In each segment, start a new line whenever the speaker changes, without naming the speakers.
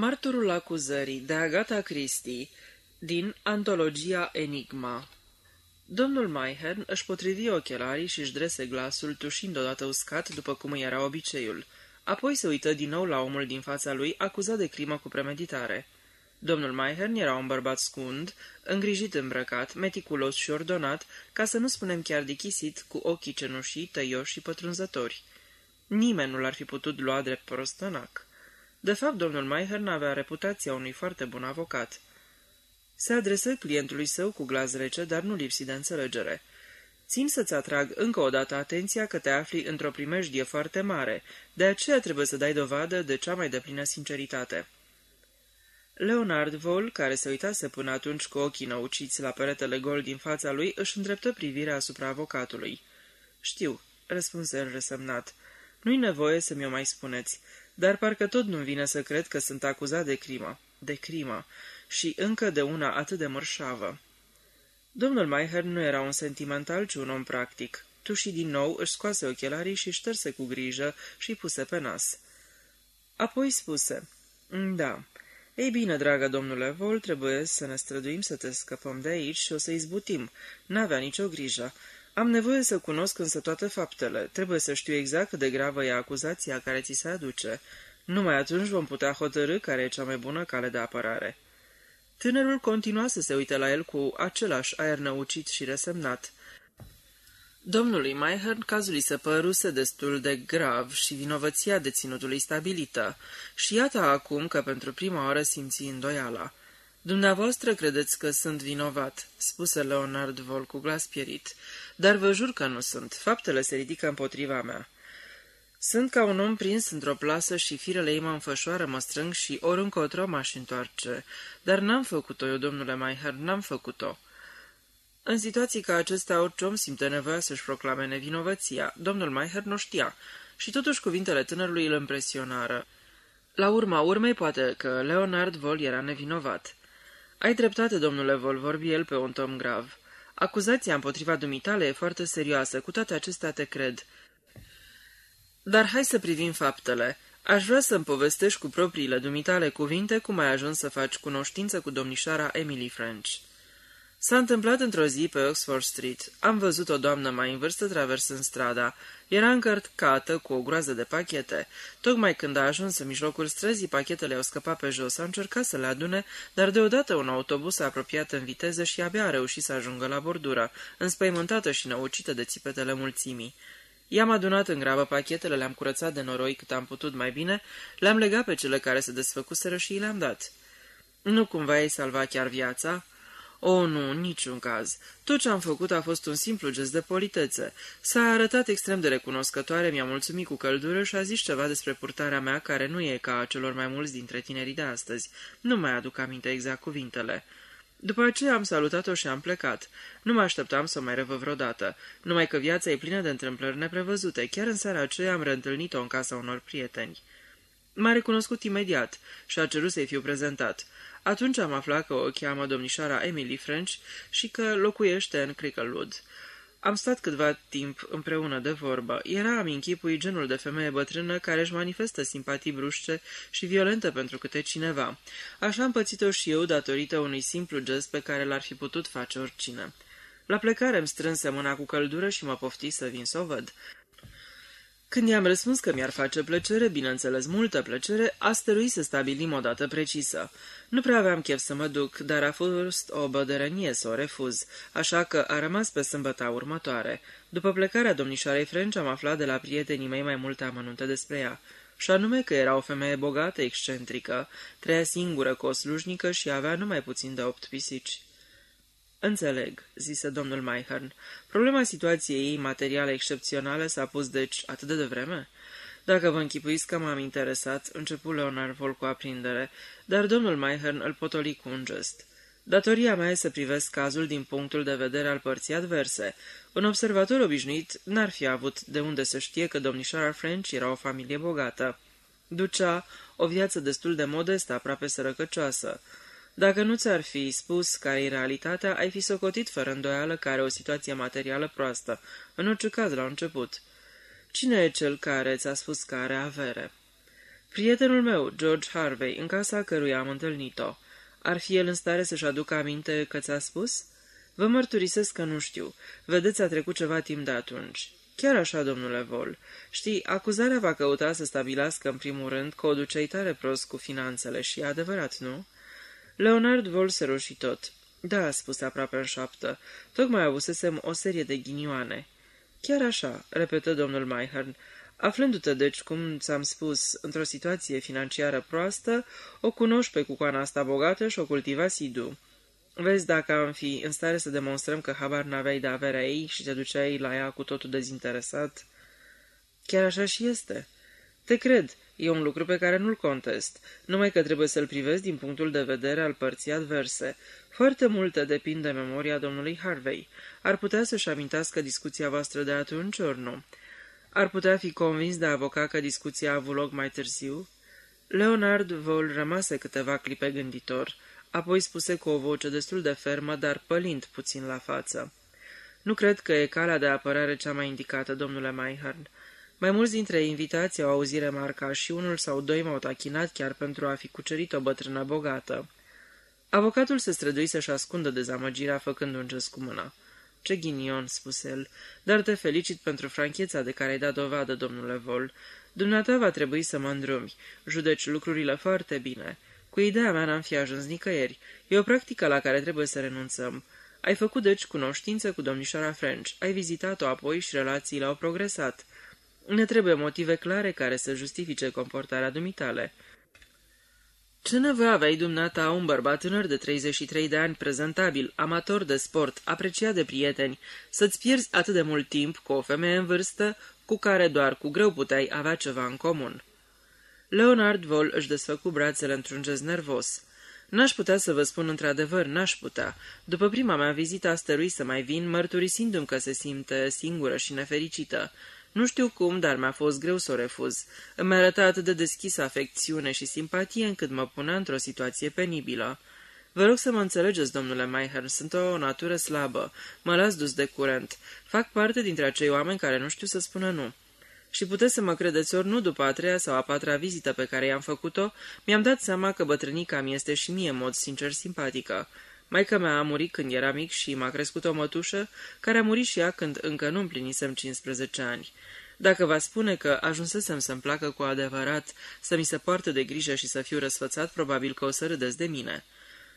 Martorul acuzării de Agatha Christie din Antologia Enigma Domnul Mayhern își potrivi ochelarii și își drese glasul, tușind odată uscat, după cum îi era obiceiul. Apoi se uită din nou la omul din fața lui, acuzat de crimă cu premeditare. Domnul Mayhern era un bărbat scund, îngrijit îmbrăcat, meticulos și ordonat, ca să nu spunem chiar dichisit, cu ochii cenușii, tăioși și pătrunzători. Nimeni nu l-ar fi putut lua drept prostănac. De fapt, domnul Mayhern avea reputația unui foarte bun avocat. Se adresă clientului său cu glas rece, dar nu lipsi de înțelegere. Țin să-ți atrag încă o dată atenția că te afli într-o primejdie foarte mare, de aceea trebuie să dai dovadă de cea mai deplină sinceritate. Leonard Vol, care se uitase până atunci cu ochii năuciți la peretele gol din fața lui, își îndreptă privirea asupra avocatului. Știu, răspunse el resemnat. Nu-i nevoie să mi-o mai spuneți dar parcă tot nu vine să cred că sunt acuzat de crimă. De crimă. Și încă de una atât de mărșavă. Domnul Maiher nu era un sentimental, ci un om practic. Tu și din nou își scoase ochelarii și șterse cu grijă și puse pe nas. Apoi spuse, Da, ei bine, dragă domnule Vol, trebuie să ne străduim să te scăpăm de aici și o să izbutim. N-avea nicio grijă. Am nevoie să cunosc însă toate faptele. Trebuie să știu exact cât de gravă e acuzația care ți se aduce. Numai atunci vom putea hotărâ care e cea mai bună cale de apărare. Tânărul continua să se uite la el cu același aer năucit și resemnat. Domnului Mayhern cazul îi se păruse destul de grav și vinovăția deținutului stabilită, și iată acum că pentru prima oară simți îndoiala. Dumneavoastră credeți că sunt vinovat," spuse Leonard Vol cu glas pierit, dar vă jur că nu sunt. Faptele se ridică împotriva mea. Sunt ca un om prins într-o plasă și firele ei mă înfășoară, mă strâng și ori încotro m-aș întoarce. Dar n-am făcut-o eu, domnule Maiher, n-am făcut-o. În situații ca acestea, orice om simte nevoia să-și proclame nevinovăția. Domnul Maiher nu știa și totuși cuvintele tânărului îl impresionară. La urma urmei, poate că Leonard Vol era nevinovat. Ai dreptate, domnule Vol, vorbi el pe un tom grav. Acuzația împotriva dumitale e foarte serioasă, cu toate acestea te cred. Dar hai să privim faptele. Aș vrea să-mi povestești cu propriile dumitale cuvinte cum ai ajuns să faci cunoștință cu domnișoara Emily French. S-a întâmplat într-o zi pe Oxford Street. Am văzut o doamnă mai în vârstă traversând strada. Era încărcată cu o groază de pachete. Tocmai când a ajuns în mijlocul străzii, pachetele au scăpat pe jos. A încercat să le adune, dar deodată un autobuz a apropiat în viteză și abia a reușit să ajungă la bordură, înspăimântată și năucită de țipetele mulțimii. I-am adunat în grabă pachetele, le-am curățat de noroi cât am putut mai bine, le-am legat pe cele care se desfăcuseră și le-am dat. Nu cumva ai salvat chiar viața?" O, nu, în niciun caz. Tot ce am făcut a fost un simplu gest de politețe. S-a arătat extrem de recunoscătoare, mi-a mulțumit cu căldură și a zis ceva despre purtarea mea care nu e ca a celor mai mulți dintre tinerii de astăzi. Nu mai aduc aminte exact cuvintele. După aceea am salutat-o și am plecat. Nu mă așteptam să mai revă vreodată, numai că viața e plină de întâmplări neprevăzute. Chiar în seara aceea am reîntâlnit-o în casa unor prieteni. M-a recunoscut imediat și a cerut să-i fiu prezentat. Atunci am aflat că o cheamă domnișoara Emily French și că locuiește în Cricklewood. Am stat câtva timp împreună de vorbă. Era am închipui genul de femeie bătrână care își manifestă simpatii bruște și violente pentru câte cineva. Așa am pățit-o și eu datorită unui simplu gest pe care l-ar fi putut face oricine. La plecare îmi strânse mâna cu căldură și mă pofti să vin să o văd. Când i-am răspuns că mi-ar face plăcere, bineînțeles multă plăcere, a stăruit să stabilim o dată precisă. Nu prea aveam chef să mă duc, dar a fost o bădărănie să o refuz, așa că a rămas pe sâmbăta următoare. După plecarea domnișoarei French am aflat de la prietenii mei mai multe amănunte despre ea, și anume că era o femeie bogată, excentrică, trăia singură cu o slujnică și avea numai puțin de opt pisici. Înțeleg, zise domnul Mayhern. Problema situației ei materiale excepționale s-a pus deci atât de devreme? Dacă vă închipuiți că m-am interesat, începu Leonard Vol cu aprindere, dar domnul Mayhern îl potoli cu un gest. Datoria mea e să privesc cazul din punctul de vedere al părții adverse. Un observator obișnuit n-ar fi avut de unde să știe că domnișoara French era o familie bogată. Ducea o viață destul de modestă, aproape sărăcăcioasă. Dacă nu ți-ar fi spus care e realitatea, ai fi socotit fără îndoială că are o situație materială proastă, în orice caz la început. Cine e cel care ți-a spus că are avere? Prietenul meu, George Harvey, în casa căruia am întâlnit-o. Ar fi el în stare să-și aducă aminte că ți-a spus? Vă mărturisesc că nu știu. Vedeți, a trecut ceva timp de atunci. Chiar așa, domnule Vol. Știi, acuzarea va căuta să stabilească în primul rând că o duceai tare prost cu finanțele și e adevărat, nu? Leonard Vol se roși tot. Da, spuse aproape în șoaptă. Tocmai avusesem o serie de ghinioane. Chiar așa, repetă domnul Mayhern. Aflându-te, deci, cum ți-am spus, într-o situație financiară proastă, o cunoști pe cucoana asta bogată și o cultiva sidu. Vezi dacă am fi în stare să demonstrăm că habar n-aveai de averea ei și te duceai la ea cu totul dezinteresat. Chiar așa și este. Te cred, e un lucru pe care nu-l contest, numai că trebuie să-l privezi din punctul de vedere al părții adverse. Foarte multe depind de memoria domnului Harvey. Ar putea să-și amintească discuția voastră de atunci, ori nu? Ar putea fi convins de avocat că discuția a avut loc mai târziu? Leonard Vol rămase câteva clipe gânditor, apoi spuse cu o voce destul de fermă, dar pălind puțin la față. Nu cred că e calea de apărare cea mai indicată, domnule Mayhern. Mai mulți dintre invitații au auzit remarca și unul sau doi m-au tachinat chiar pentru a fi cucerit o bătrână bogată. Avocatul se strădui să-și ascundă dezamăgirea făcând un gest cu mâna. Ce ghinion, spuse el, dar te felicit pentru francheța de care ai dat dovadă, domnule Vol. Dumneata va trebui să mă îndrumi. Judeci lucrurile foarte bine. Cu ideea mea n-am fi ajuns nicăieri. E o practică la care trebuie să renunțăm. Ai făcut deci cunoștință cu domnișoara French, ai vizitat-o apoi și relațiile au progresat. Ne trebuie motive clare care să justifice comportarea dumitale. Ce nevoie aveai dumneata un bărbat tânăr de 33 de ani, prezentabil, amator de sport, apreciat de prieteni, să-ți pierzi atât de mult timp cu o femeie în vârstă, cu care doar cu greu puteai avea ceva în comun? Leonard Vol își desfăcu brațele într-un gest nervos. N-aș putea să vă spun într-adevăr, n-aș putea. După prima mea vizită a stărui să mai vin, mărturisindu-mi că se simte singură și nefericită. Nu știu cum, dar mi-a fost greu să o refuz. Îmi arăta atât de deschisă afecțiune și simpatie încât mă punea într-o situație penibilă. Vă rog să mă înțelegeți, domnule Mayhern, sunt o natură slabă. Mă las dus de curent. Fac parte dintre acei oameni care nu știu să spună nu. Și puteți să mă credeți ori nu după a treia sau a patra vizită pe care i-am făcut-o, mi-am dat seama că bătrânica mi este și mie în mod sincer simpatică. Maica mea a murit când era mic și m-a crescut o mătușă, care a murit și ea când încă nu împlinisem 15 ani. Dacă va spune că ajunsesem să-mi placă cu adevărat, să mi se poartă de grijă și să fiu răsfățat, probabil că o să râdeți de mine.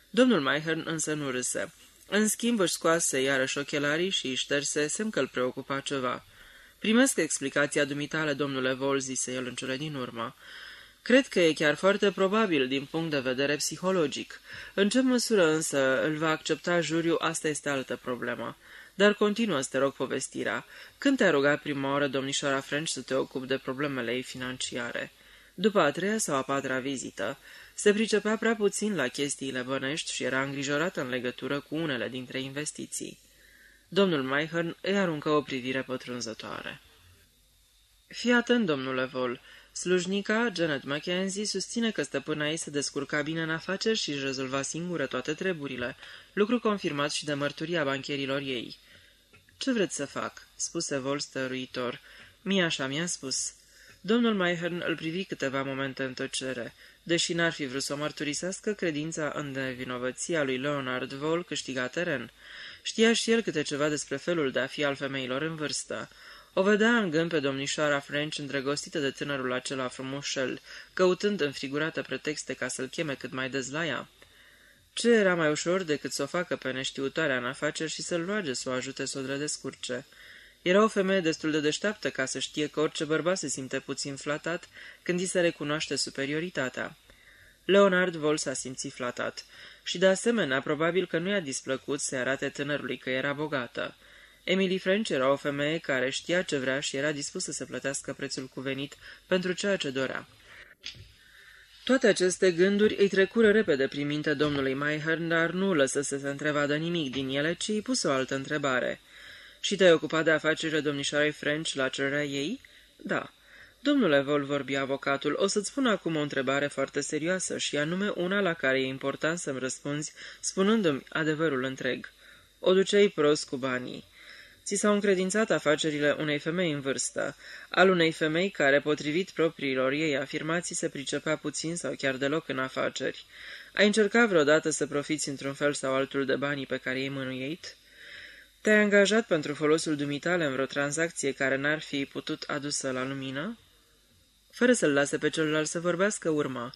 Domnul Maihern însă nu râse. În schimb își scoase iarăși ochelarii și își șterse, semn că îl preocupa ceva. Primesc explicația dumitale, domnule Vol, zise el în cele din urmă. Cred că e chiar foarte probabil din punct de vedere psihologic. În ce măsură însă îl va accepta juriu, asta este altă problemă. Dar continuă să te rog povestirea. Când te-a rugat prima oară domnișoara French să te ocupi de problemele ei financiare? După a treia sau a patra vizită, se pricepea prea puțin la chestiile bănești și era îngrijorată în legătură cu unele dintre investiții. Domnul Mayhern îi aruncă o privire pătrunzătoare. Fii atent, domnule Vol. Slujnica, Janet Mackenzie, susține că stăpâna ei se descurca bine în afaceri și își rezolva singură toate treburile, lucru confirmat și de mărturia bancherilor ei. Ce vreți să fac?" spuse Vol stăruitor. Mie așa mi-a spus." Domnul Mayhern îl privi câteva momente în tăcere. Deși n-ar fi vrut să o mărturisească, credința în nevinovăția lui Leonard Vol câștiga teren. Știa și el câte ceva despre felul de a fi al femeilor în vârstă. O vedea în gând pe domnișoara French îndrăgostită de tânărul acela frumușel, căutând înfigurată pretexte ca să-l cheme cât mai des la ea. Ce era mai ușor decât să o facă pe neștiutoarea în afaceri și să-l roage să o ajute să o drădescurce? Era o femeie destul de deșteaptă ca să știe că orice bărbat se simte puțin flatat când îi se recunoaște superioritatea. Leonard Vol s-a simțit flatat și de asemenea probabil că nu i-a displăcut să arate tânărului că era bogată. Emily French era o femeie care știa ce vrea și era dispusă să plătească prețul cuvenit pentru ceea ce dorea. Toate aceste gânduri îi trecură repede prin minte domnului Mayhern, dar nu lăsă să se întrevadă nimic din ele, ci îi pus o altă întrebare. Și te-ai ocupat de afacerile domnișoarei French la cererea ei?" Da." Domnule Vol, vorbi avocatul, o să-ți spun acum o întrebare foarte serioasă și anume una la care e important să-mi răspunzi, spunându-mi adevărul întreg. O duceai prost cu banii. Ți s-au încredințat afacerile unei femei în vârstă, al unei femei care, potrivit propriilor ei afirmații, se pricepea puțin sau chiar deloc în afaceri. Ai încercat vreodată să profiți într-un fel sau altul de banii pe care i-ai mânuit? Te-ai angajat pentru folosul dumitale în vreo tranzacție care n-ar fi putut adusă la lumină? Fără să-l lase pe celălalt să vorbească, urma.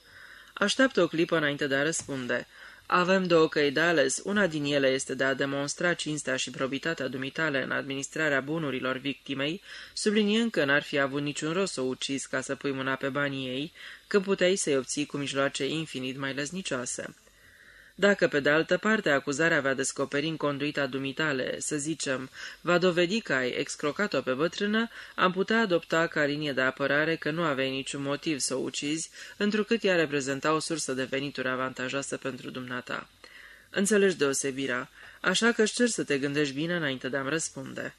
Așteaptă o clipă înainte de a răspunde. Avem două căi de ales. Una din ele este de a demonstra cinstea și probitatea dumitale în administrarea bunurilor victimei, subliniind că n-ar fi avut niciun rost să o ucizi ca să pui mâna pe banii ei, când puteai să-i obții cu mijloace infinit mai lăznicioase. Dacă, pe de altă parte, acuzarea va descoperi în conduita dumitale, să zicem, va dovedi că ai excrocat-o pe bătrână, am putea adopta ca linie de apărare că nu aveai niciun motiv să o ucizi, întrucât ea reprezenta o sursă de venituri avantajoasă pentru dumneata. Înțelegi deosebirea, așa că își cer să te gândești bine înainte de a-mi răspunde.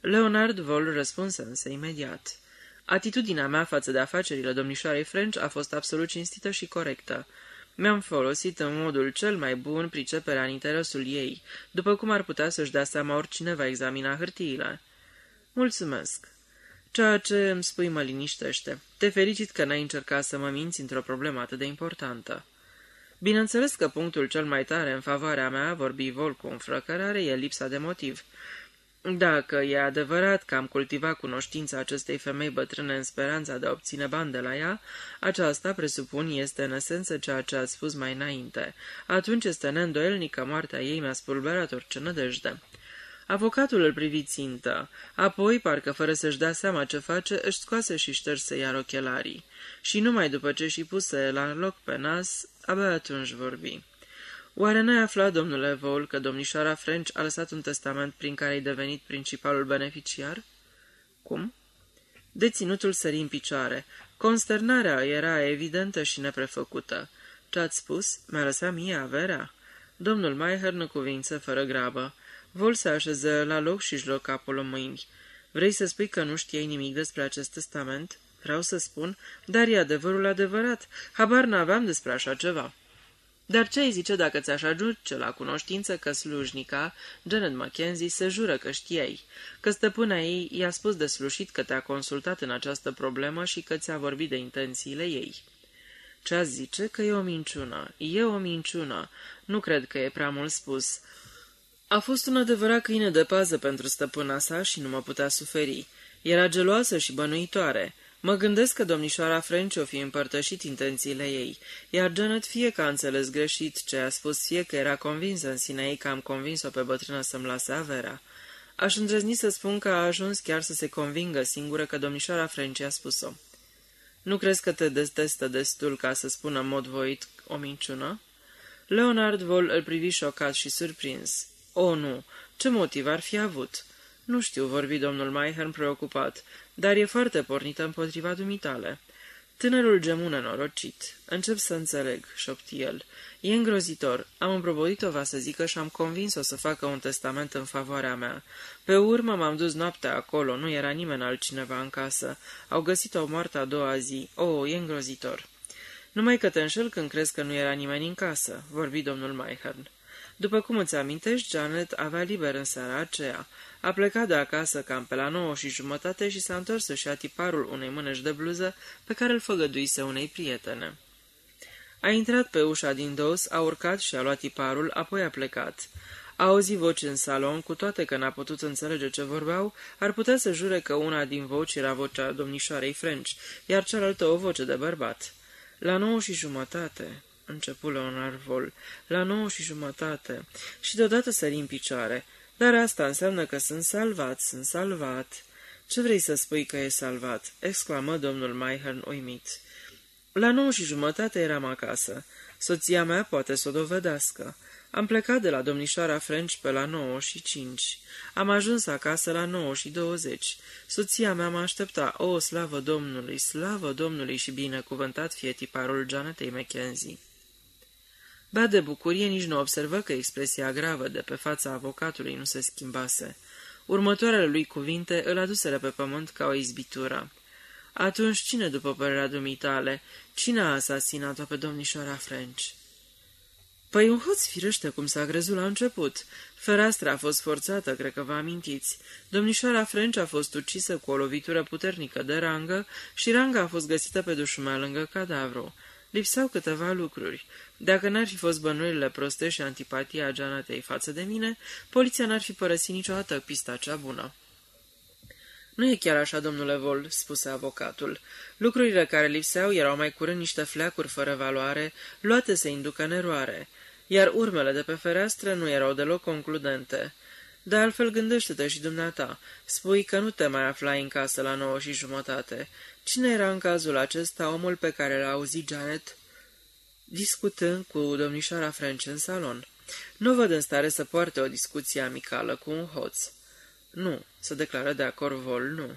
Leonard Vol răspunse însă imediat. Atitudinea mea față de afacerile domnișoarei French a fost absolut cinstită și corectă. Mi-am folosit în modul cel mai bun priceperea în interesul ei, după cum ar putea să-și dea seama oricine va examina hârtiile. Mulțumesc. Ceea ce îmi spui mă liniștește. Te felicit că n-ai încercat să mă minți într-o problemă atât de importantă. Bineînțeles că punctul cel mai tare în favoarea mea, vorbi Vol cu înflăcărare, e lipsa de motiv. Dacă e adevărat că am cultivat cunoștința acestei femei bătrâne în speranța de a obține bani de la ea, aceasta, presupun, este în esență ceea ce ați spus mai înainte. Atunci este neîndoielnic că moartea ei mi-a spulberat orice nădejde. Avocatul îl privi țintă. Apoi, parcă fără să-și dea seama ce face, își scoase și șterse iar ochelarii. Și numai după ce și puse la loc pe nas, abia atunci vorbi. Oare n-ai aflat, domnule Vol, că domnișoara French a lăsat un testament prin care ai devenit principalul beneficiar? Cum? Deținutul sări în picioare. Consternarea era evidentă și neprefăcută. Ce-ați spus? Mi-a lăsat mie averea? Domnul Maiher nu cuvință fără grabă. Vol se așeză la loc și-și luă capul în mâini. Vrei să spui că nu știai nimic despre acest testament? Vreau să spun, dar e adevărul adevărat. Habar n-aveam despre așa ceva. Dar ce ai zice dacă ți-aș ajunge la cunoștință că slujnica, Janet Mackenzie, se jură că știai, că stăpâna ei i-a spus de slușit că te-a consultat în această problemă și că ți-a vorbit de intențiile ei? Ce a zice că e o minciună. E o minciună. Nu cred că e prea mult spus. A fost un adevărat câine de pază pentru stăpâna sa și nu mă putea suferi. Era geloasă și bănuitoare. Mă gândesc că domnișoara French o fi împărtășit intențiile ei, iar Janet fie că a înțeles greșit ce a spus, fie că era convinsă în sine ei că am convins-o pe bătrână să-mi lase averea. Aș îndrăzni să spun că a ajuns chiar să se convingă singură că domnișoara French a spus-o. Nu crezi că te detestă destul ca să spună în mod voit o minciună? Leonard Vol îl privi șocat și surprins. O, nu! Ce motiv ar fi avut?" Nu știu, vorbi domnul Maihern preocupat, dar e foarte pornită împotriva dumitale. Tânărul gemun norocit. Încep să înțeleg, șopti el. E îngrozitor. Am împrobodit-o, va să zică, și am convins-o să facă un testament în favoarea mea. Pe urmă m-am dus noaptea acolo, nu era nimeni altcineva în casă. Au găsit-o moartă a doua zi. Oh, e îngrozitor. Numai că te înșel când crezi că nu era nimeni în casă, vorbi domnul Maihern. După cum îți amintești, Janet avea liber în seara aceea. A plecat de acasă cam pe la nouă și jumătate și s-a întors să-și ia tiparul unei mânești de bluză pe care îl făgăduise unei prietene. A intrat pe ușa din dos, a urcat și a luat tiparul, apoi a plecat. A auzit voci în salon, cu toate că n-a putut înțelege ce vorbeau, ar putea să jure că una din voci era vocea domnișoarei French, iar cealaltă o voce de bărbat. La nouă și jumătate, începu Leonard Vol, la nouă și jumătate, și deodată sări în picioare. Dar asta înseamnă că sunt salvat, sunt salvat. Ce vrei să spui că e salvat?" exclamă domnul Maihern uimit. La nouă și jumătate eram acasă. Soția mea poate să o dovedească. Am plecat de la domnișoara French pe la nouă și cinci. Am ajuns acasă la nouă și douăzeci. Soția mea mă aștepta. O, slavă Domnului, slavă Domnului și binecuvântat fie tiparul Janetei McKenzie. Ba de bucurie nici nu observă că expresia gravă de pe fața avocatului nu se schimbase. Următoarele lui cuvinte îl aduseră pe pământ ca o izbitură. Atunci cine, după părerea dumitale, cine a asasinat-o pe domnișoara French? Păi un hoț firește cum s-a crezut la început. Fereastra a fost forțată, cred că vă amintiți. Domnișoara French a fost ucisă cu o lovitură puternică de rangă și ranga a fost găsită pe dușumea lângă cadavru. Lipsau câteva lucruri. Dacă n-ar fi fost bănuirile proste și antipatia Janetei față de mine, poliția n-ar fi părăsit niciodată pista cea bună. Nu e chiar așa, domnule Vol," spuse avocatul. Lucrurile care lipseau erau mai curând niște fleacuri fără valoare, luate să inducă în eroare, iar urmele de pe fereastră nu erau deloc concludente. De altfel, gândește-te și dumneata. Spui că nu te mai aflai în casă la nouă și jumătate. Cine era în cazul acesta omul pe care l-a auzit Janet discutând cu domnișoara French în salon? Nu văd în stare să poarte o discuție amicală cu un hoț. Nu, se declară de acord Vol, nu.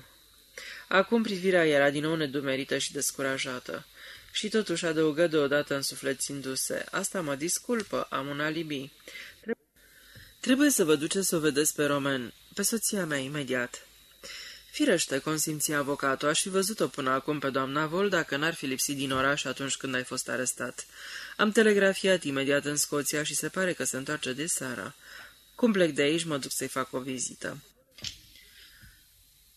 Acum privirea era din nou nedumerită și descurajată. Și totuși adăugă deodată însuflețindu-se. Asta mă disculpă, am un alibi. Trebuie să vă duceți să o vedeți pe Roman, pe soția mea, imediat. Firește, consimți avocatul, aș fi văzut-o până acum pe doamna Vol dacă n-ar fi lipsit din oraș atunci când ai fost arestat. Am telegrafiat imediat în Scoția și se pare că se întoarce de seara. Cum plec de aici, mă duc să-i fac o vizită.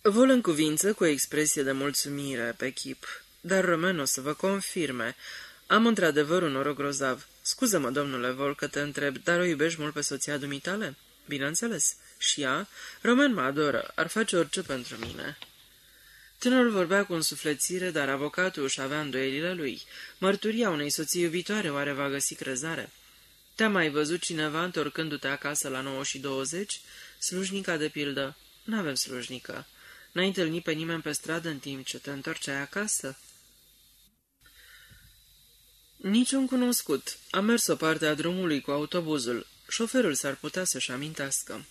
Vol în cuvință cu o expresie de mulțumire pe chip, dar Roman o să vă confirme. Am într-adevăr un noroc grozav. Scuză-mă, domnule Vol, că te întreb, dar o iubești mult pe soția dumitale? Bineînțeles. Și ea? Roman mă adoră, ar face orice pentru mine. Tânărul vorbea cu însuflețire, dar avocatul își avea îndoielile lui. Mărturia unei soții iubitoare oare va găsi crezare? Te-a mai văzut cineva întorcându-te acasă la 9 și 20? Slujnica, de pildă? N-avem slujnică. N-ai întâlnit pe nimeni pe stradă în timp ce te întorceai acasă? Niciun cunoscut. Am mers o parte a drumului cu autobuzul. Șoferul s-ar putea să-și amintească.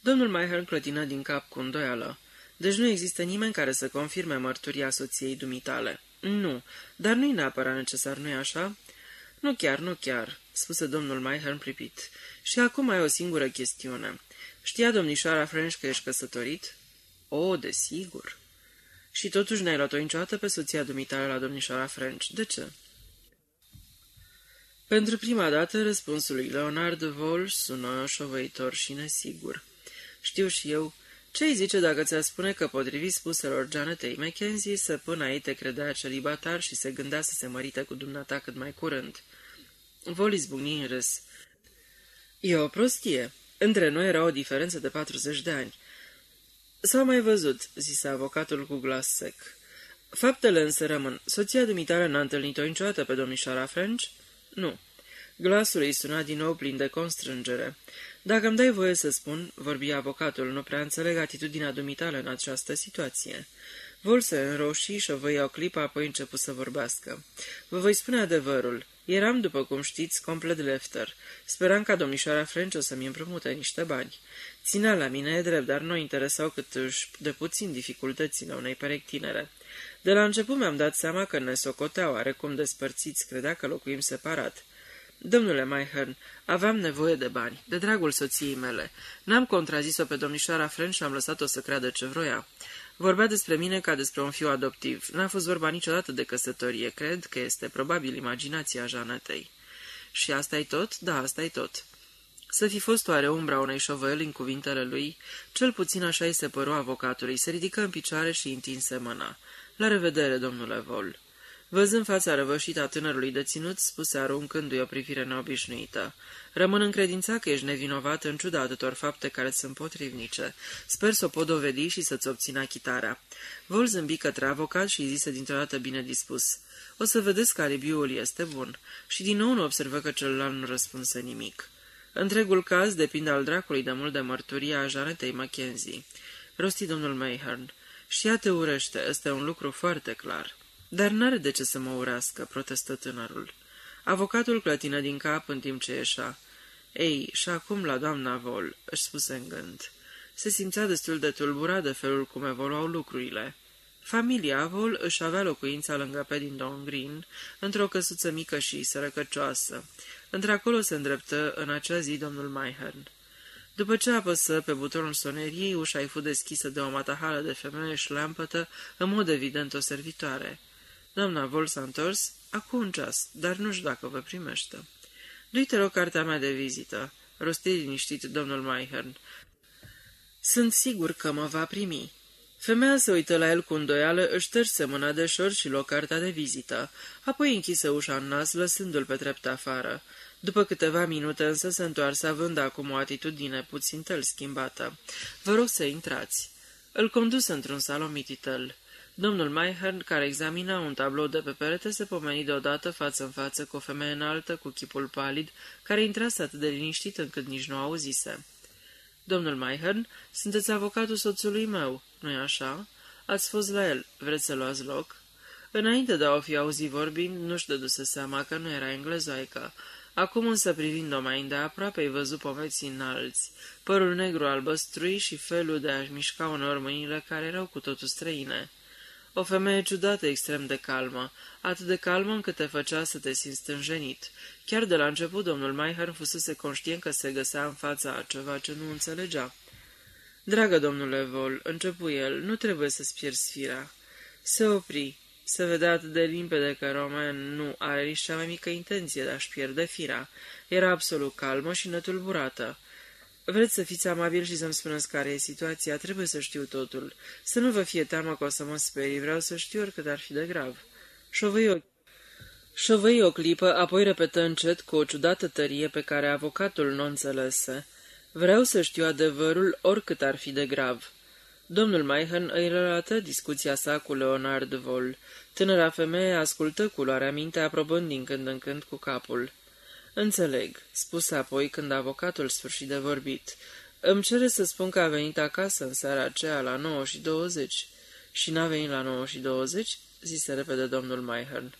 Domnul Maiher clătină din cap cu îndoială. Deci nu există nimeni care să confirme mărturia soției dumitale. Nu, dar nu-i neapărat necesar, nu-i așa? Nu chiar, nu chiar, spuse domnul Maiher pripit. Și acum ai o singură chestiune. Știa domnișoara French că ești căsătorit? O, desigur. Și totuși n-ai luat-o niciodată pe soția dumitale la domnișoara French. De ce? Pentru prima dată, răspunsul lui Leonard Vol sună șovăitor și nesigur. Știu și eu. Ce-i zice dacă ți-a spune că, potrivit spuselor Janetei Mackenzie, să până aici te credea celibatar și se gândea să se mărite cu dumneata cât mai curând? Vol izbucni în râs. E o prostie. Între noi era o diferență de 40 de ani. S-a mai văzut, zise avocatul cu glas sec. Faptele însă rămân. Soția dumitare n-a întâlnit-o niciodată pe domnișoara French? Nu. Glasul îi suna din nou plin de constrângere. Dacă îmi dai voie să spun, vorbi avocatul, nu prea înțeleg atitudinea dumitale în această situație. Vol să înroșii și o voi o clipă, apoi început să vorbească. Vă voi spune adevărul. Eram, după cum știți, complet lefter. Speram ca domnișoara French o să-mi împrumute niște bani. Ținea la mine, e drept, dar nu interesau cât își de puțin dificultățile unei perechi tinere. De la început mi-am dat seama că ne socoteau oarecum despărțiți, credea că locuim separat. Domnule Maihern, aveam nevoie de bani, de dragul soției mele. N-am contrazis-o pe domnișoara French și am lăsat-o să creadă ce vroia. Vorbea despre mine ca despre un fiu adoptiv. N-a fost vorba niciodată de căsătorie. Cred că este probabil imaginația Janetei. Și asta e tot? Da, asta e tot. Să fi fost oare umbra unei șovăieli în cuvintele lui? Cel puțin așa îi se păru avocatului. Se ridică în picioare și întinse mâna. La revedere, domnule Vol. Văzând fața răvășită a tânărului deținut, spuse aruncându-i o privire neobișnuită. Rămân încredința că ești nevinovat în ciuda atâtor fapte care sunt potrivnice. Sper să o pot dovedi și să-ți obțin achitarea. Vol zâmbi către avocat și îi zise dintr-o dată bine dispus. O să vedeți că alibiul este bun. Și din nou nu observă că celălalt nu răspunse nimic. Întregul caz depinde al dracului de mult de mărturia a Janetei Mackenzie. Rosti domnul Mayhern. Și ea te urește, este un lucru foarte clar. Dar n-are de ce să mă urească, protestă tânărul. Avocatul clătină din cap în timp ce ieșa. Ei, și acum la doamna Vol, își spuse în gând. Se simțea destul de tulburat de felul cum evoluau lucrurile. Familia Vol își avea locuința lângă Paddington Green, într-o căsuță mică și sărăcăcioasă. Într-acolo se îndreptă în acea zi domnul Mayhern. După ce apăsă pe butonul soneriei, ușa i fu deschisă de o matahală de femeie șleampătă, în mod evident o servitoare. Doamna Vol s-a întors, acum un ceas, dar nu știu dacă vă primește. Du-i, rog, cartea mea de vizită, rosti liniștit domnul Maihern. Sunt sigur că mă va primi. Femeia se uită la el cu îndoială, își șterse mâna de șor și luă cartea de vizită, apoi închise ușa în nas, lăsându-l pe trept afară. După câteva minute însă se întoarse având acum o atitudine puțin tăl schimbată. Vă rog să intrați. Îl condus într-un salon mititel. Domnul Mayhern, care examina un tablou de pe perete, se pomeni deodată față în față cu o femeie înaltă, cu chipul palid, care intrase atât de liniștit încât nici nu auzise. Domnul Mayhern, sunteți avocatul soțului meu, nu-i așa? Ați fost la el, vreți să luați loc?" Înainte de a o fi auzit vorbind, nu-și dăduse seama că nu era englezoaică. Acum însă, privind-o mai îndeaproape, îi văzut pomeții înalți, părul negru albăstrui și felul de a-și mișca uneori mâinile care erau cu totul străine. O femeie ciudată, extrem de calmă, atât de calmă încât te făcea să te simți stânjenit. Chiar de la început, domnul Maiher fusese conștient că se găsea în fața a ceva ce nu înțelegea. Dragă domnule Vol, începu el, nu trebuie să-ți pierzi firea. Se opri. Se vedea atât de limpede că Roman nu are nici cea mai mică intenție de a-și pierde firea. Era absolut calmă și netulburată. Vreți să fiți amabil și să-mi spuneți care e situația? Trebuie să știu totul. Să nu vă fie teamă că o să mă sperii. Vreau să știu oricât ar fi de grav. Șovăi o... Șovăi o clipă, apoi repetă încet cu o ciudată tărie pe care avocatul nu înțelese. Vreau să știu adevărul oricât ar fi de grav. Domnul Maihen îi relată discuția sa cu Leonard Vol. Tânăra femeie ascultă cu luarea minte, aprobând din când în când cu capul. Înțeleg, spuse apoi când avocatul sfârșit de vorbit. Îmi cere să spun că a venit acasă în seara aceea la 9 și 20. Și n-a venit la 9 și 20? zise repede domnul Maihern.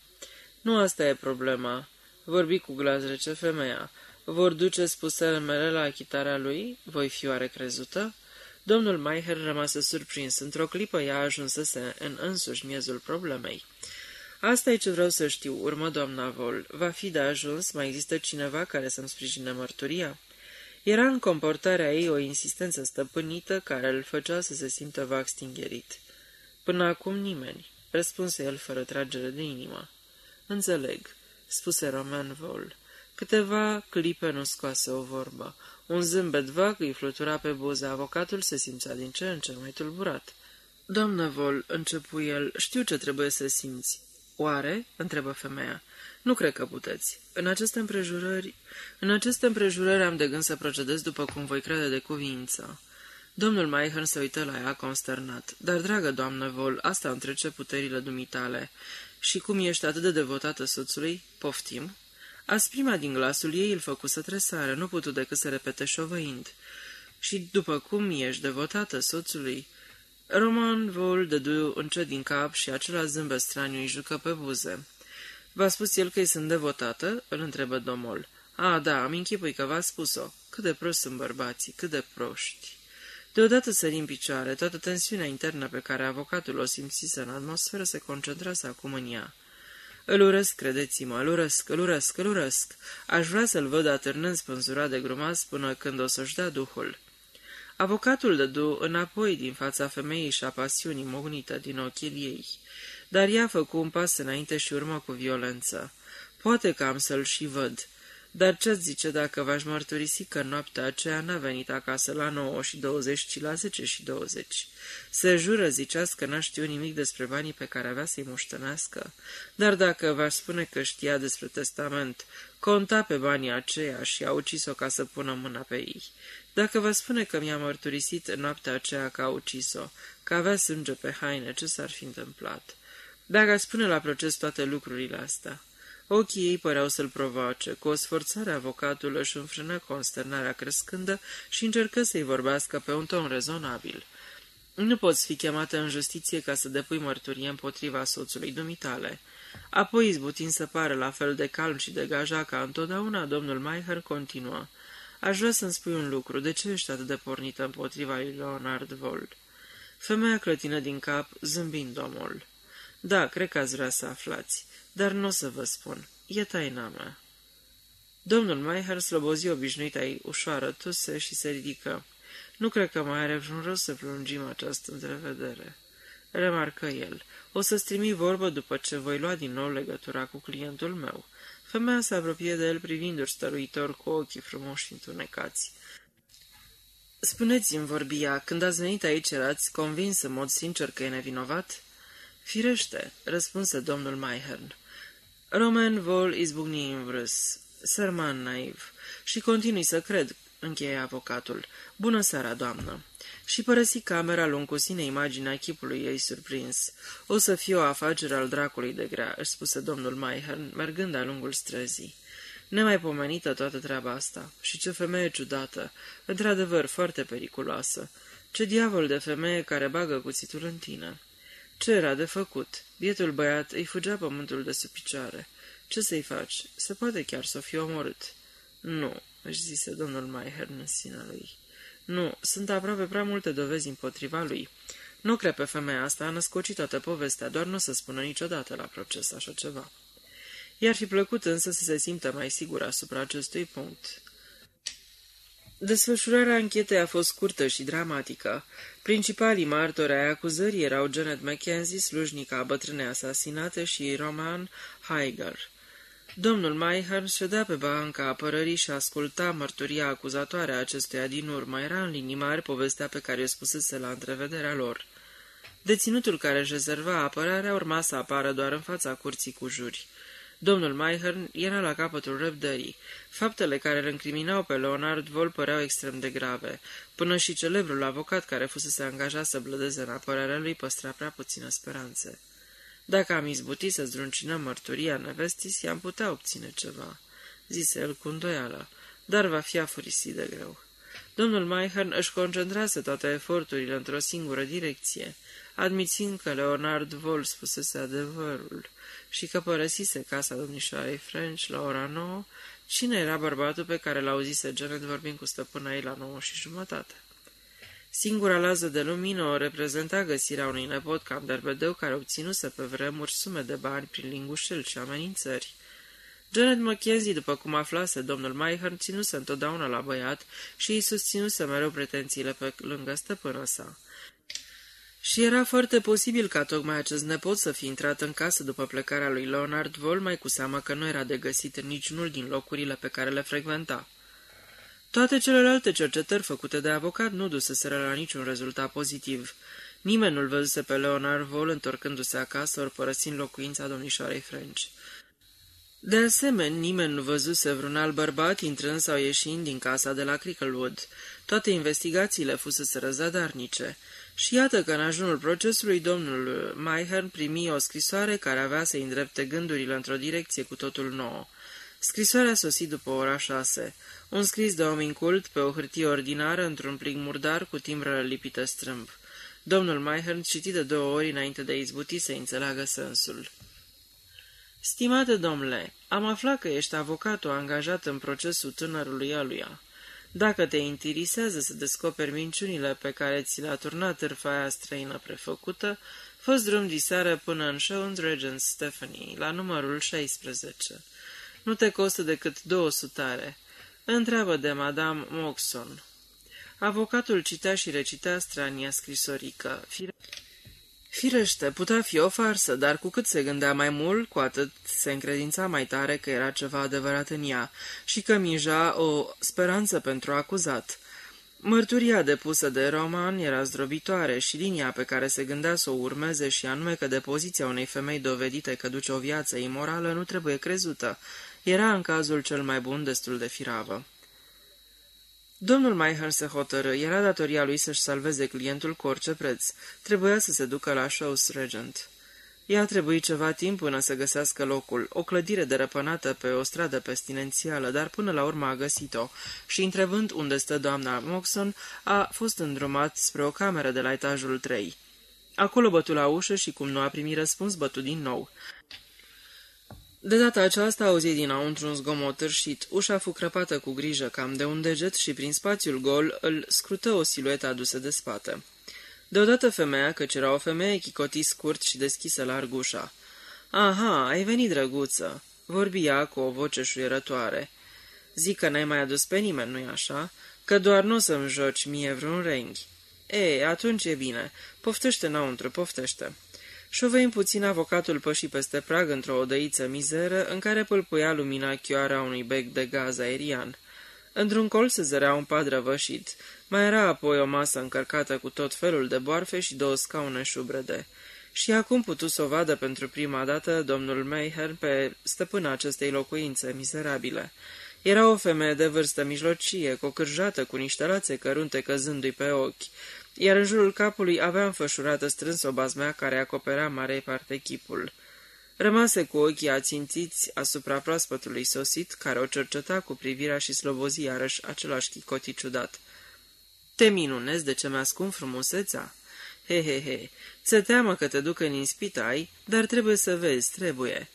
Nu asta e problema. Vorbi cu glas rece femeia. Vor duce spusele mele la achitarea lui? Voi fi oare crezută? Domnul Maiher rămase surprins. Într-o clipă ea ajunsese în însuși miezul problemei. Asta e ce vreau să știu, urmă doamna Vol. Va fi de ajuns? Mai există cineva care să-mi sprijine mărturia? Era în comportarea ei o insistență stăpânită care îl făcea să se simtă vag stingherit. Până acum nimeni, răspunse el fără tragere de inimă. Înțeleg, spuse Roman Vol. Câteva clipe nu scoase o vorbă. Un zâmbet vag îi flutura pe buze. Avocatul se simțea din ce în ce mai tulburat. Doamnă Vol, începu el, știu ce trebuie să simți. Oare? întrebă femeia. Nu cred că puteți. În aceste împrejurări... În aceste împrejurări am de gând să procedez după cum voi crede de cuvință. Domnul Maihern se uită la ea consternat. Dar, dragă doamnă Vol, asta întrece puterile dumitale. Și cum ești atât de devotată soțului, poftim? Asprima din glasul ei îl făcu să tresară, nu putu decât să repete șovăind. Și după cum ești devotată soțului, Roman Vol dădu încet din cap și acela zâmbă straniu îi jucă pe buze. V-a spus el că îi sunt devotată?" îl întrebă domol. A, da, am închipui că v-a spus-o. Cât de prost sunt bărbații, cât de proști." Deodată sări în picioare, toată tensiunea internă pe care avocatul o simțise în atmosferă se concentrase acum în ea. Îl urăsc, credeți-mă, îl urăsc, îl urăsc, îl urăsc. Aș vrea să-l văd atârnând spânzurat de grumaz până când o să-și dea duhul. Avocatul dădu înapoi din fața femeii și a pasiunii mognită din ochii ei, dar ea făcu un pas înainte și urmă cu violență. Poate că am să-l și văd, dar ce-ți zice dacă v-aș mărturisi că noaptea aceea n-a venit acasă la 9 și 20, ci la 10 și 20? Se jură, ziceați că n-a știut nimic despre banii pe care avea să-i muștănească. Dar dacă v-aș spune că știa despre testament, conta pe banii aceia și a ucis-o ca să pună mâna pe ei. Dacă vă spune că mi-a mărturisit în noaptea aceea că a ucis-o, că avea sânge pe haine, ce s-ar fi întâmplat? Dacă spune la proces toate lucrurile astea, Ochii ei păreau să-l provoace. Cu o sforțare, avocatul își înfrână consternarea crescândă și încercă să-i vorbească pe un ton rezonabil. Nu poți fi chemată în justiție ca să depui mărturie împotriva soțului dumitale. Apoi, izbutin să pară la fel de calm și degaja ca întotdeauna, domnul Maiher continuă. Aș vrea să-mi spui un lucru. De ce ești atât de pornită împotriva lui Leonard Vold? Femeia clătină din cap, zâmbind omul. Da, cred că ați vrea să aflați dar nu o să vă spun. E taina mea. Domnul Maiher slobozi obișnuita ei ușoară tuse și se ridică. Nu cred că mai are vreun rost să prelungim această întrevedere. Remarcă el. O să-ți trimi vorbă după ce voi lua din nou legătura cu clientul meu. Femeia se apropie de el privindu-și stăruitor cu ochii frumoși întunecați. Spuneți-mi, vorbia, când ați venit aici erați convins în mod sincer că e nevinovat?" Firește," răspunse domnul Maihern. Roman vol izbucni în vrâs, sărman naiv, și continui să cred, încheie avocatul. Bună seara, doamnă! Și părăsi camera luând cu sine imaginea chipului ei surprins. O să fie o afacere al dracului de grea, își spuse domnul Maihern, mergând de-a lungul străzii. Nemaipomenită toată treaba asta. Și ce femeie ciudată. Într-adevăr, foarte periculoasă. Ce diavol de femeie care bagă cuțitul în tine. Ce era de făcut? Bietul băiat îi fugea pământul de sub picioare. Ce să-i faci? Se poate chiar să o fi omorât. Nu, își zise domnul Maihern în sinea lui. Nu, sunt aproape prea multe dovezi împotriva lui. Nu cred pe femeia asta, a născocit toată povestea, doar nu o să spună niciodată la proces așa ceva. I-ar fi plăcut însă să se simtă mai sigur asupra acestui punct. Desfășurarea anchetei a fost scurtă și dramatică. Principalii martori ai acuzării erau Janet Mackenzie, slujnica bătrâne asasinate, și Roman Heiger. Domnul Maihern ședea pe banca apărării și asculta mărturia acuzatoare a acestuia din urmă. Era în linii mari povestea pe care o spusese la întrevederea lor. Deținutul care își rezerva apărarea urma să apară doar în fața curții cu juri. Domnul Maihern era la capătul răbdării. Faptele care îl încriminau pe Leonard Vol păreau extrem de grave. Până și celebrul avocat care fusese angajat să blădeze în apărarea lui păstra prea puțină speranțe. Dacă am izbutit să zdruncinăm mărturia nevestis, i-am putea obține ceva, zise el cu îndoială, dar va fi afurisit de greu. Domnul Maihern își concentrase toate eforturile într-o singură direcție, admițind că Leonard Vol spusese adevărul și că părăsise casa domnișoarei French la ora nouă, cine era bărbatul pe care l-auzise Janet vorbind cu stăpâna ei la nouă și jumătate. Singura lază de lumină o reprezenta găsirea unui nepot cam derbedeu care obținuse pe vremuri sume de bani prin lingușel și amenințări. Janet McKenzie, după cum aflase domnul Maihern, ținuse întotdeauna la băiat și îi susținuse mereu pretențiile pe lângă stăpână sa. Și era foarte posibil ca tocmai acest nepot să fi intrat în casă după plecarea lui Leonard Vol, mai cu seamă că nu era de găsit în niciunul din locurile pe care le frecventa. Toate celelalte cercetări făcute de avocat nu duseseră la niciun rezultat pozitiv. Nimeni nu-l văzuse pe Leonard Vol întorcându-se acasă ori părăsind locuința domnișoarei French. De asemenea, nimeni nu văzuse vreun alt bărbat intrând sau ieșind din casa de la Cricklewood. Toate investigațiile fusese răzadarnice. Și iată că în ajunul procesului domnul Maihern primi o scrisoare care avea să îndrepte gândurile într-o direcție cu totul nouă. Scrisoarea sosit după ora șase. Un scris de om incult pe o hârtie ordinară într-un plic murdar cu timbrele lipite strâmb. Domnul Maihern citi de două ori înainte de a izbuti să înțeleagă sensul. Stimate domnule, am aflat că ești avocatul angajat în procesul tânărului aluia. Dacă te interesează să descoperi minciunile pe care ți le-a turnat târfa străină prefăcută, fost drum diseară până în Showns Regent Stephanie, la numărul 16. Nu te costă decât două sutare. Întreabă de Madame Moxon. Avocatul citea și recitea strania scrisorică. Fire... Firește, putea fi o farsă, dar cu cât se gândea mai mult, cu atât se încredința mai tare că era ceva adevărat în ea și că minja o speranță pentru acuzat. Mărturia depusă de Roman era zdrobitoare și linia pe care se gândea să o urmeze și anume că de poziția unei femei dovedite că duce o viață imorală nu trebuie crezută, era în cazul cel mai bun destul de firavă. Domnul Maiher se hotărâ, era datoria lui să-și salveze clientul cu orice preț. Trebuia să se ducă la Shows Regent. I-a trebuit ceva timp până să găsească locul, o clădire derăpânată pe o stradă pestinențială, dar până la urmă a găsit-o și, întrebând unde stă doamna Moxon, a fost îndrumat spre o cameră de la etajul 3. Acolo bătu la ușă și, cum nu a primit răspuns, bătu din nou. De data aceasta auzi dinăuntru un zgomot târșit. Ușa fu crăpată cu grijă cam de un deget și prin spațiul gol îl scrută o siluetă adusă de spate. Deodată femeia, căci era o femeie, chicoti scurt și deschisă larg ușa. Aha, ai venit, drăguță!" vorbi ea cu o voce șuierătoare. Zic că n-ai mai adus pe nimeni, nu-i așa? Că doar nu o să-mi joci mie vreun renghi." Ei, atunci e bine. Poftește înăuntru, poftește." Șovăim puțin avocatul păși peste prag într-o odăiță mizeră în care pâlpuia lumina chioara unui bec de gaz aerian. Într-un colț se zărea un pad răvășit. Mai era apoi o masă încărcată cu tot felul de boarfe și două scaune șubrede. Și acum putu să o vadă pentru prima dată domnul Mayher pe stăpâna acestei locuințe mizerabile. Era o femeie de vârstă mijlocie, cocârjată cu niște lațe cărunte căzându-i pe ochi, iar în jurul capului avea înfășurată strâns o bazmea care acoperea mare parte chipul. Rămase cu ochii ațințiți asupra proaspătului sosit, care o cerceta cu privirea și slobozi iarăși același chicoti ciudat. Te minunezi de ce mi-ascund frumusețea?" He, he, he, ți teamă că te duc în inspitai, dar trebuie să vezi, trebuie."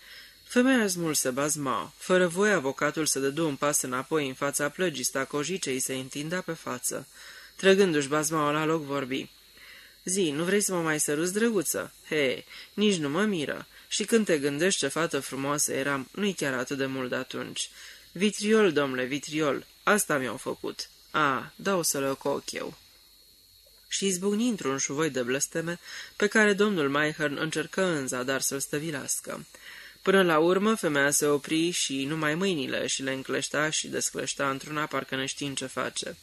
Femeia smulse bazma. Fără voie, avocatul se dădu un pas înapoi în fața plăgii stacojii ce îi se întindea pe față. Trăgându-și bazmaua la loc, vorbi. Zi, nu vrei să mă mai săruți, drăguță? He, nici nu mă miră. Și când te gândești ce fată frumoasă eram, nu-i chiar atât de mult de atunci. Vitriol, domnule, vitriol, asta mi-au făcut. A, dau să le ochi eu. Și izbucni într-un șuvoi de blăsteme, pe care domnul Maihern încercă în zadar să-l stăvilească. Până la urmă, femeia se opri și numai mâinile și le încleșta și descleșta într-una, parcă ne știind ce face.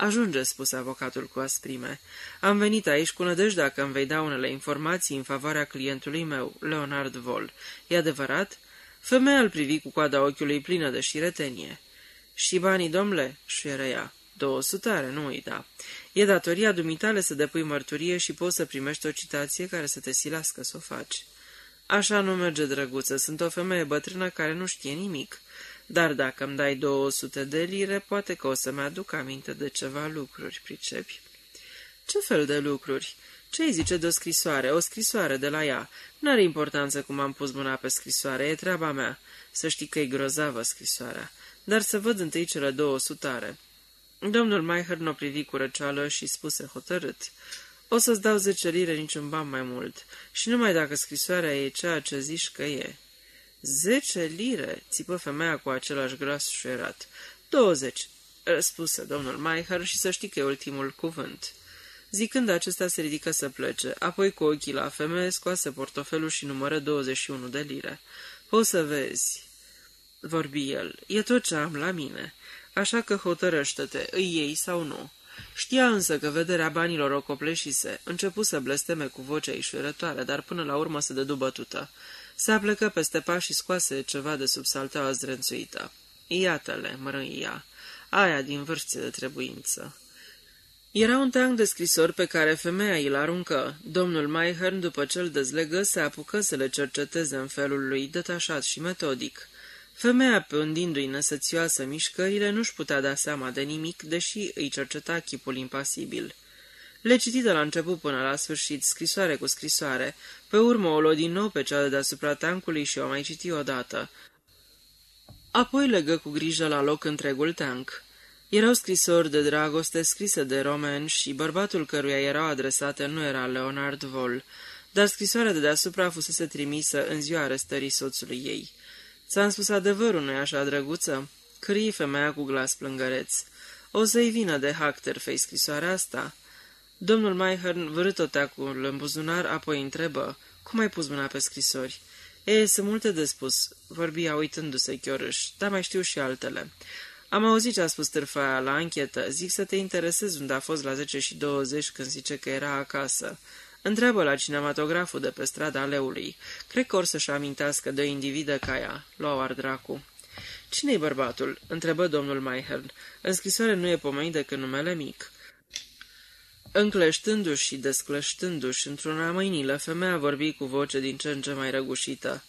Ajunge, spuse avocatul cu asprime. Am venit aici cu nădejdea că îmi vei da unele informații în favoarea clientului meu, Leonard Vol. E adevărat? Femeia îl privi cu coada ochiului plină de șiretenie. Și banii, domnule?" șuieră ea. Două sutare, nu uita. E datoria dumitale să depui mărturie și poți să primești o citație care să te silească să o faci. Așa nu merge, drăguță, sunt o femeie bătrână care nu știe nimic. Dar dacă îmi dai 200 de lire, poate că o să-mi aduc aminte de ceva lucruri, pricepi. Ce fel de lucruri? Ce îi zice de o scrisoare? O scrisoare de la ea. N-are importanță cum am pus mâna pe scrisoare, e treaba mea. Să știi că e grozavă scrisoarea. Dar să văd întâi cele două sutare. Domnul Maiher n-o privi cu răceală și spuse hotărât. O să-ți dau zece lire niciun ban mai mult. Și numai dacă scrisoarea e ceea ce zici că e. Zece lire, țipă femeia cu același glas șuierat. Douăzeci, spuse domnul Maiher și să știi că e ultimul cuvânt. Zicând acesta se ridică să plece, apoi cu ochii la femeie scoase portofelul și numără 21 de lire. Poți să vezi, vorbi el, e tot ce am la mine, așa că hotărăște-te, îi iei sau nu. Știa însă că vederea banilor o copleșise, începu să blesteme cu vocea ișurătoare, dar până la urmă se dădu bătută. Se aplecă peste pași și scoase ceva de sub salteaua zdrențuită. Iată-le, mărâia, aia din vârste de trebuință. Era un teanc de scrisori pe care femeia îl aruncă. Domnul Maihern, după ce îl dezlegă, se apucă să le cerceteze în felul lui detașat și metodic. Femeia, pândindu-i năsățioasă mișcările, nu-și putea da seama de nimic, deși îi cerceta chipul impasibil. Le citi de la început până la sfârșit, scrisoare cu scrisoare, pe urmă o luă din nou pe cea de deasupra tancului și o mai citi odată. Apoi legă cu grijă la loc întregul tank. Erau scrisori de dragoste scrise de Roman și bărbatul căruia erau adresate nu era Leonard Vol, dar scrisoarea de deasupra fusese trimisă în ziua arestării soțului ei. Ți-am spus adevărul, nu-i așa, drăguță?" Cârii femeia cu glas plângăreț. O să-i vină de fei scrisoarea asta?" Domnul Maihern vârât o teacul în buzunar, apoi întrebă, Cum ai pus mâna pe scrisori?" E, sunt multe de spus," vorbia uitându-se chiorâș, dar mai știu și altele. Am auzit ce a spus târfa la anchetă. Zic să te interesezi unde a fost la 10 și 20 când zice că era acasă. Întreabă la cinematograful de pe strada Leului. Cred că or să-și amintească de o individă ca ea. Lua ar dracu. Cine-i bărbatul?" întrebă domnul Maihern. În scrisoare nu e pomenit decât numele mic. Încleștându-și și descleștându-și într-una mâinile, femeia vorbi cu voce din ce în ce mai răgușită.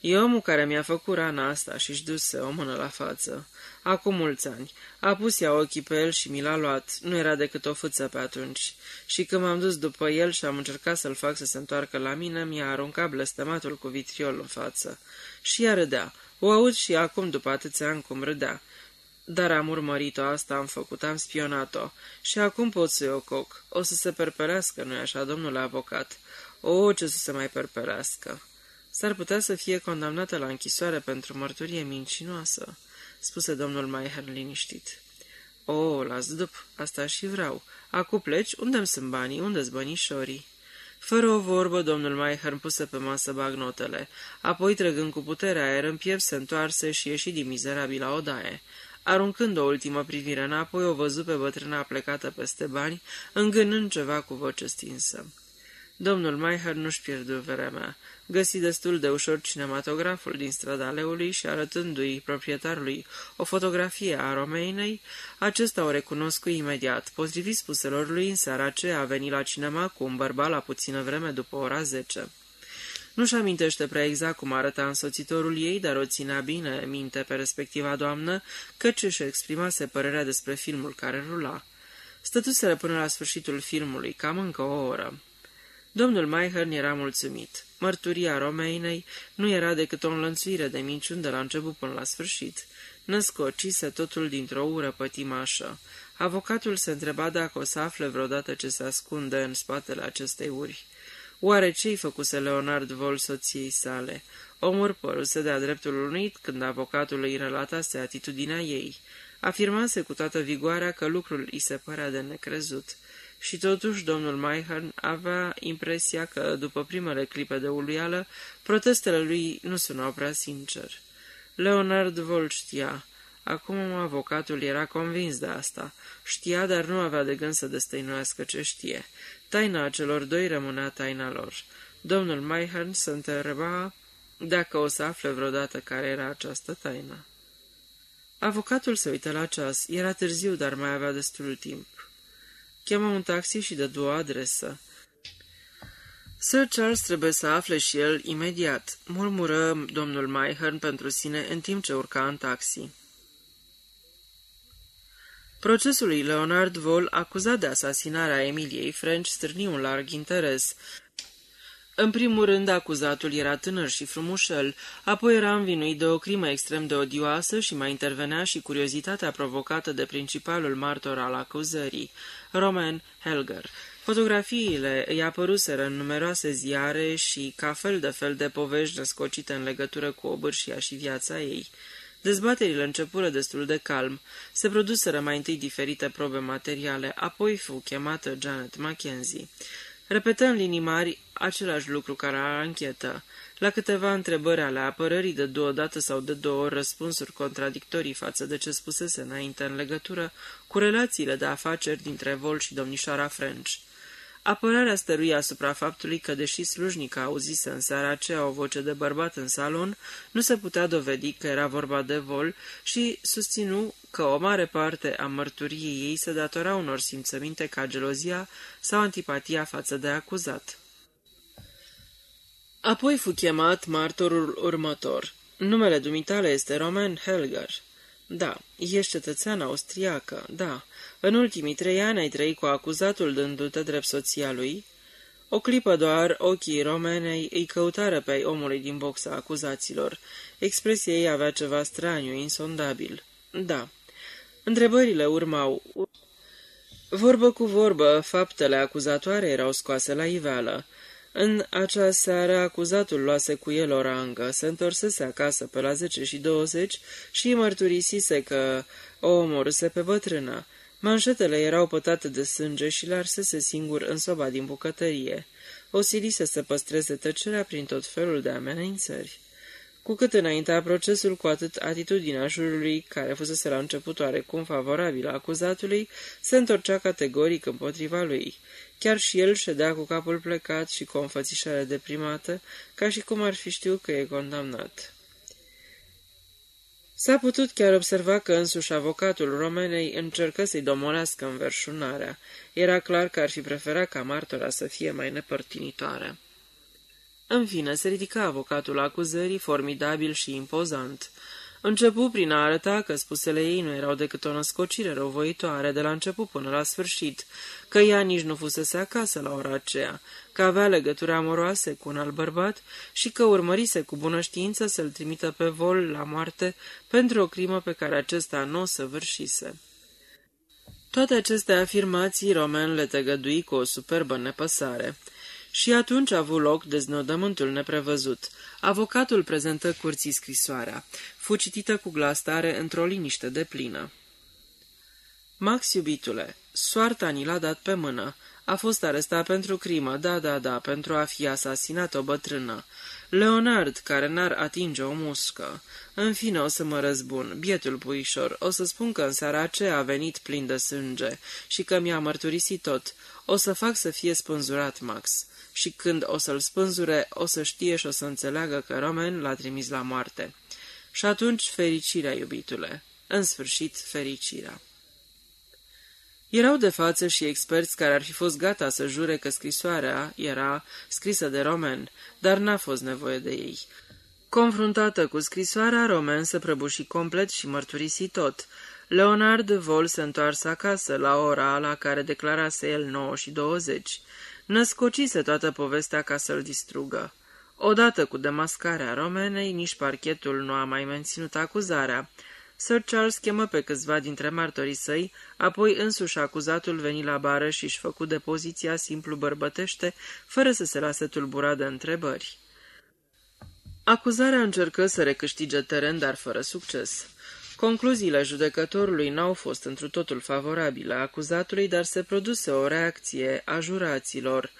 E omul care mi-a făcut rana asta și-și duse o mână la față. Acum mulți ani. A pus ea ochii pe el și mi l-a luat. Nu era decât o fâță pe atunci. Și când m-am dus după el și am încercat să-l fac să se întoarcă la mine, mi-a aruncat blestematul cu vitriol în față. Și ea râdea. O aud și acum, după atâția ani, cum râdea. Dar am urmărit-o, asta am făcut, am spionat-o. Și acum pot să-i o coc. O să se perperească, nu-i așa, domnule avocat? O, ce să se mai perperească! S-ar putea să fie condamnată la închisoare pentru mărturie mincinoasă, spuse domnul Maiher liniștit. O, las dup, asta și vreau. Acu pleci? Unde-mi sunt banii? Unde-s bănișorii? Fără o vorbă, domnul Maihern puse pe masă bagnotele. Apoi, trăgând cu putere aer în piept, se întoarse și ieși din mizerabila odaie. Aruncând o ultimă privire înapoi, o văzu pe bătrâna plecată peste bani, îngânând ceva cu voce stinsă. Domnul Maiher nu-și pierdu vremea. Găsi destul de ușor cinematograful din strada Leului și arătându-i proprietarului o fotografie a Romeinei, acesta o recunoscu imediat. Potrivit spuselor lui, în seara aceea a venit la cinema cu un bărbat la puțină vreme după ora 10. Nu-și amintește prea exact cum arăta însoțitorul ei, dar o ținea bine minte pe respectiva doamnă, căci își exprimase părerea despre filmul care rula. Stătuseră până la sfârșitul filmului, cam încă o oră. Domnul Maihern era mulțumit. Mărturia Romeinei nu era decât o înlănțuire de minciuni de la început până la sfârșit. Născocise totul dintr-o ură pătimașă. Avocatul se întreba dacă o să afle vreodată ce se ascunde în spatele acestei uri. Oare ce-i făcuse Leonard Vol soției sale? Omul păruse de-a dreptul unit când avocatul îi relatase atitudinea ei. Afirmase cu toată vigoarea că lucrul îi se părea de necrezut. Și totuși domnul Maihern avea impresia că, după primele clipe de uluială, protestele lui nu sunau prea sincer. Leonard Vol știa. Acum avocatul era convins de asta. Știa, dar nu avea de gând să destăinuiască ce știe. Taina celor doi rămânea taina lor. Domnul Maihern se întreba dacă o să afle vreodată care era această taină. Avocatul se uită la ceas. Era târziu, dar mai avea destul timp. Chemă un taxi și dădu o adresă. Sir Charles trebuie să afle și el imediat, murmură domnul Maihern pentru sine în timp ce urca în taxi. Procesul lui Leonard Vol, acuzat de asasinarea Emiliei French, stârni un larg interes. În primul rând, acuzatul era tânăr și frumușel, apoi era învinuit de o crimă extrem de odioasă și mai intervenea și curiozitatea provocată de principalul martor al acuzării, Roman Helger. Fotografiile îi apăruseră în numeroase ziare și ca fel de fel de povești născocite în legătură cu obârșia și viața ei. Dezbaterile începură destul de calm. Se produseră mai întâi diferite probe materiale, apoi fu chemată Janet Mackenzie. Repetă în linii mari același lucru care la anchetă. La câteva întrebări ale apărării de două dată sau de două ori răspunsuri contradictorii față de ce spusese înainte în legătură cu relațiile de afaceri dintre Vol și domnișoara French. Apărarea stăruia asupra faptului că, deși slujnica auzise în seara aceea o voce de bărbat în salon, nu se putea dovedi că era vorba de vol și susținu că o mare parte a mărturiei ei se datora unor simțăminte ca gelozia sau antipatia față de acuzat. Apoi fu chemat martorul următor. Numele dumitale este Roman Helger. Da, ești cetățean austriacă, da. În ultimii trei ani ai trăit cu acuzatul dându-te drept soția lui? O clipă doar, ochii romenei îi căutară pe omului din boxa acuzaților. Expresia ei avea ceva straniu, insondabil. Da. Întrebările urmau. Vorbă cu vorbă, faptele acuzatoare erau scoase la iveală. În acea seară, acuzatul luase cu el o rangă, se întorsese acasă pe la 10 și 20 și mărturisise că o omoruse pe bătrână. Manșetele erau pătate de sânge și l-arsese singur în soba din bucătărie. O silise să păstreze tăcerea prin tot felul de amenințări. Cu cât înaintea procesul, cu atât atitudinea jurului, care fusese la început oarecum favorabilă acuzatului, se întorcea categoric împotriva lui. Chiar și el ședea cu capul plecat și cu o înfățișare deprimată, ca și cum ar fi știut că e condamnat. S-a putut chiar observa că însuși avocatul Romenei încercă să-i domolească înverșunarea. Era clar că ar fi preferat ca martora să fie mai nepărtinitoare. În fine, se ridica avocatul acuzării, formidabil și impozant. Începu prin a arăta că spusele ei nu erau decât o născocire răuvoitoare de la început până la sfârșit, că ea nici nu fusese acasă la ora aceea, că avea legături amoroase cu un alt bărbat și că urmărise cu bună știință să-l trimită pe vol la moarte pentru o crimă pe care acesta nu o săvârșise. Toate aceste afirmații Roman le tăgădui cu o superbă nepăsare. Și atunci a avut loc deznodământul neprevăzut. Avocatul prezentă curții scrisoarea. Fu citită cu glas tare într-o liniște de plină. Max, iubitule, soarta ni l-a dat pe mână. A fost arestat pentru crimă, da, da, da, pentru a fi asasinat o bătrână. Leonard, care n-ar atinge o muscă. În fine o să mă răzbun, bietul puișor, o să spun că în seara aceea a venit plin de sânge și că mi-a mărturisit tot. O să fac să fie spânzurat, Max. Și când o să-l spânzure, o să știe și o să înțeleagă că Roman l-a trimis la moarte. Și atunci fericirea, iubitule. În sfârșit, fericirea. Erau de față și experți care ar fi fost gata să jure că scrisoarea era scrisă de Roman, dar n-a fost nevoie de ei. Confruntată cu scrisoarea, Roman se prăbuși complet și mărturisi tot. Leonard Vol se întoarse acasă la ora la care declarase el 9 și 20. Născocise toată povestea ca să-l distrugă. Odată cu demascarea Romenei, nici parchetul nu a mai menținut acuzarea. Sir Charles chemă pe câțiva dintre martorii săi, apoi însuși acuzatul veni la bară și își făcu depoziția simplu bărbătește, fără să se lase tulburat de întrebări. Acuzarea încercă să recâștige teren, dar fără succes. Concluziile judecătorului n-au fost întru totul favorabile acuzatului, dar se produse o reacție a juraților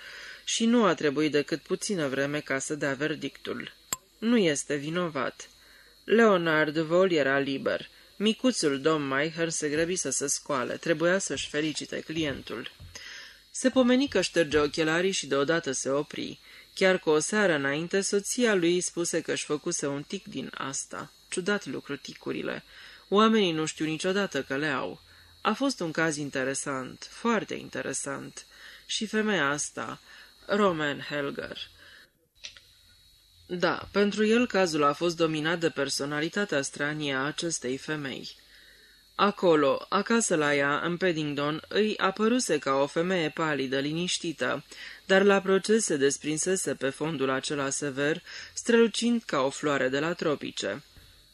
și nu a trebuit decât puțină vreme ca să dea verdictul. Nu este vinovat. Leonard Vol era liber. Micuțul domn Maiher se grăbi să se scoale, trebuia să-și felicite clientul. Se pomeni că șterge ochelarii și deodată se opri. Chiar cu o seară înainte, soția lui spuse că își făcuse un tic din asta. Ciudat lucru ticurile. Oamenii nu știu niciodată că le au. A fost un caz interesant, foarte interesant. Și femeia asta, Roman Helger. Da, pentru el cazul a fost dominat de personalitatea stranie a acestei femei. Acolo, acasă la ea, în Paddington, îi apăruse ca o femeie palidă, liniștită, dar la proces se desprinsese pe fondul acela sever, strălucind ca o floare de la tropice.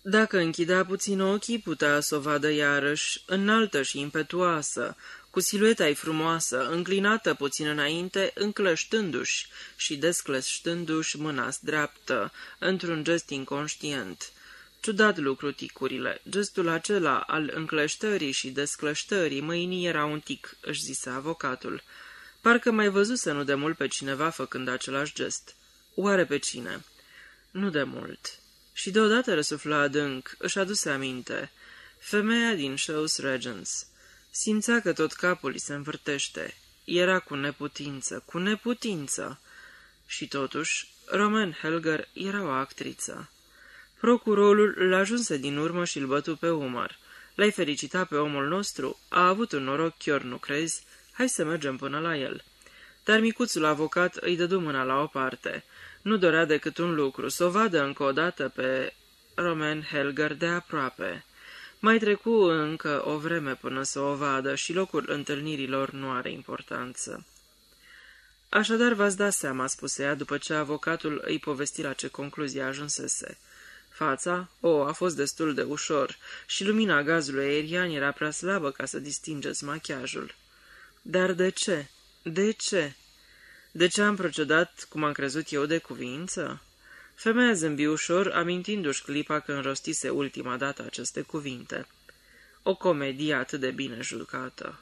Dacă închidea puțin ochii, putea să o vadă iarăși, înaltă și impetuoasă, cu silueta ei frumoasă, înclinată puțin înainte, înclăștându-și și desclăștându-și mâna dreaptă, într-un gest inconștient. Ciudat lucru ticurile. Gestul acela al încleștării și desclăștării mâinii era un tic, își zise avocatul. Parcă mai văzuse nu de mult pe cineva făcând același gest. Oare pe cine? Nu de mult. Și deodată răsufla adânc, își aduse aminte. Femeia din Shows Regents. Simțea că tot capul îi se învârtește. Era cu neputință, cu neputință. Și totuși, Roman Helger era o actriță. Procurorul l ajunse din urmă și îl bătu pe umăr. L-ai felicitat pe omul nostru? A avut un noroc, chiar nu crezi? Hai să mergem până la el. Dar micuțul avocat îi dădu mâna la o parte. Nu dorea decât un lucru, să o vadă încă o dată pe Roman Helger de aproape. Mai trecu încă o vreme până să o vadă și locul întâlnirilor nu are importanță. Așadar v-ați dat seama, spuse ea, după ce avocatul îi povesti la ce concluzie ajunsese. Fața, o, a fost destul de ușor și lumina gazului aerian era prea slabă ca să distingeți machiajul. Dar de ce? De ce? De ce am procedat cum am crezut eu de cuvință? Femeia zâmbi ușor, amintindu-și clipa când rostise ultima dată aceste cuvinte. O comedie atât de bine jucată.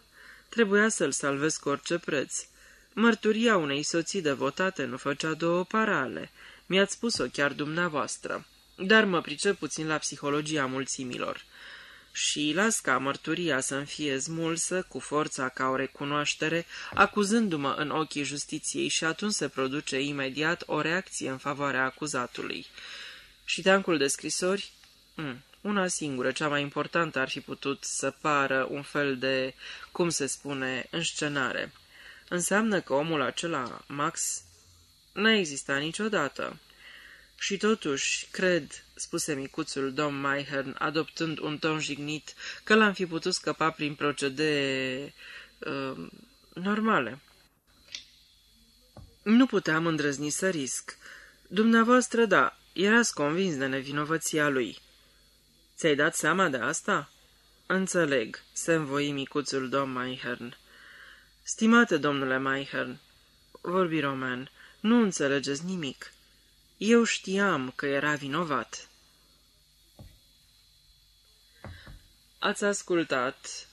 Trebuia să-l salvez cu orice preț. Mărturia unei soții devotate nu făcea două parale. Mi-ați spus-o chiar dumneavoastră. Dar mă pricep puțin la psihologia mulțimilor și las ca mărturia să-mi fie smulsă cu forța ca o recunoaștere, acuzându-mă în ochii justiției și atunci se produce imediat o reacție în favoarea acuzatului. Și teancul de scrisori? Mm, una singură, cea mai importantă, ar fi putut să pară un fel de, cum se spune, înscenare. Înseamnă că omul acela, Max, n-a existat niciodată. Și totuși, cred, spuse micuțul domn Maihern, adoptând un ton jignit, că l-am fi putut scăpa prin procedee uh, normale. Nu puteam îndrăzni să risc. Dumneavoastră, da, erați convins de nevinovăția lui. Ți-ai dat seama de asta? Înțeleg, se învoi micuțul domn Maihern. Stimate domnule Maihern, vorbi roman, nu înțelegeți nimic. Eu știam că era vinovat. Ați ascultat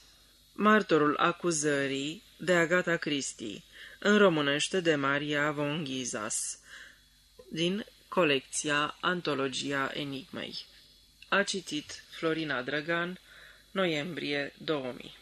Martorul acuzării de Agata Christie, în românește de Maria von Ghizas, din colecția Antologia Enigmei. A citit Florina Drăgan, noiembrie 2000